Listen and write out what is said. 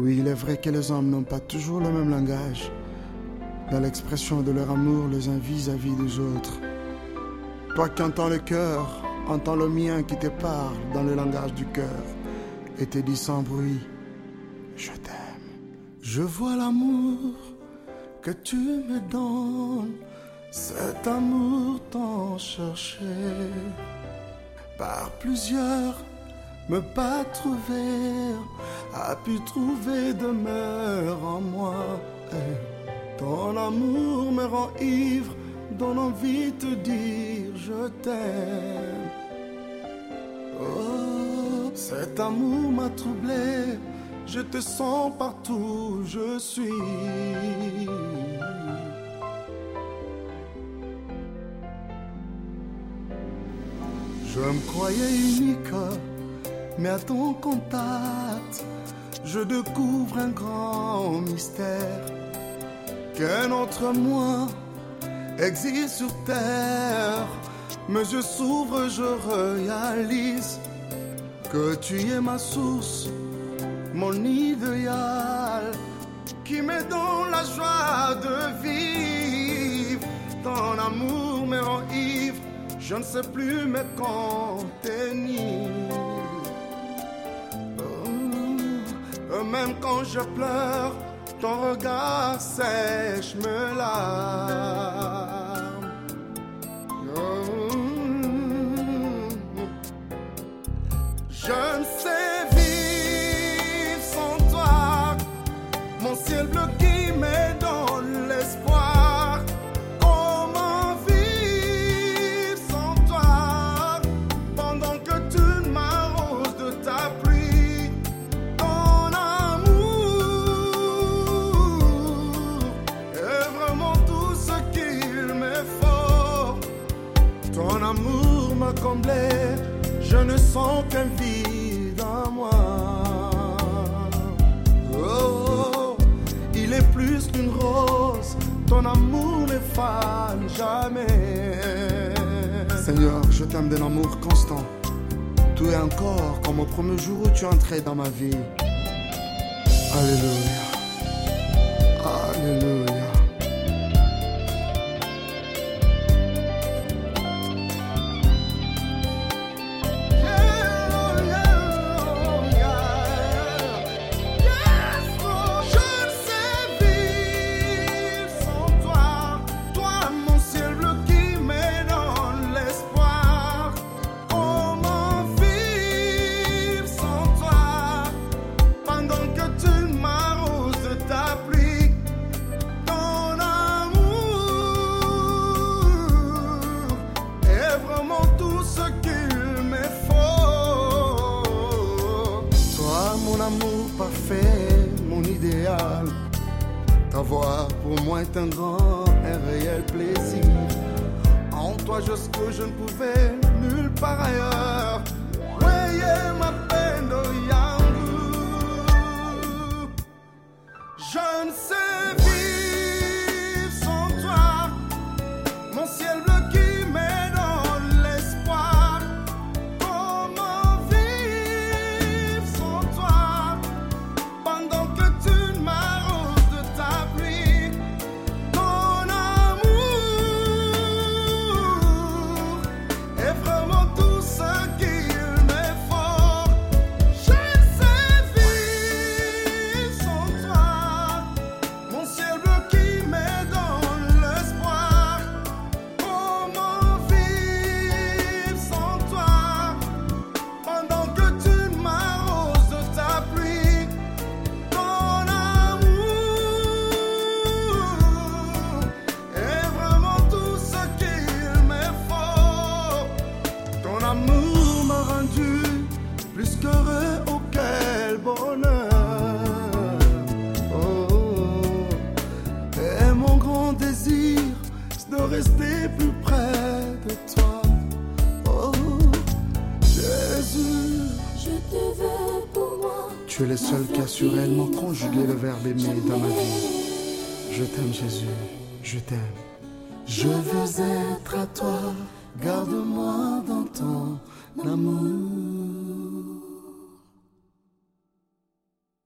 Oui, il est vrai que les hommes n'ont pas toujours le même langage dans l'expression de leur amour les uns vis-à-vis des autres. Toi qui entends le cœur, entends le mien qui te parle dans le langage du cœur et te dit sans bruit, je t'aime. Je vois l'amour que tu me donnes, cet amour tant cherché par plusieurs me pas trouver, a pu trouver demeure en moi. Ton amour me rend ivre, donne envie de te dire je t'aime. Oh, cet amour m'a troublé, je te sens partout où je suis. Je me croyais unique mais à ton contact, je découvre un grand mystère. Qu'un autre moi existe sur terre. Mes yeux s'ouvrent, je réalise que tu es ma source, mon idéal, qui me donne la joie de vivre. Ton amour me ivre, je ne sais plus me contenir. Même quand je pleure, ton regard sèche me larmes. Je ne sais vivre sans toi, mon ciel bleu je ne sens qu'un vide en moi. Oh, il est plus qu'une rose, ton amour ne fane jamais. Seigneur, je t'aime d'un amour constant. Tu es encore comme au premier jour où tu entrais dans ma vie. Alléluia. Alléluia. Pour moi est un grand, un réel plaisir. En toi, je ce que je ne pouvais nulle part ailleurs. Te veux pour moi. Tu es le seul qui a assurément conjugué le verbe aimer dans ma vie. Je t'aime, Jésus, je t'aime. Je veux être à toi, garde-moi dans ton amour.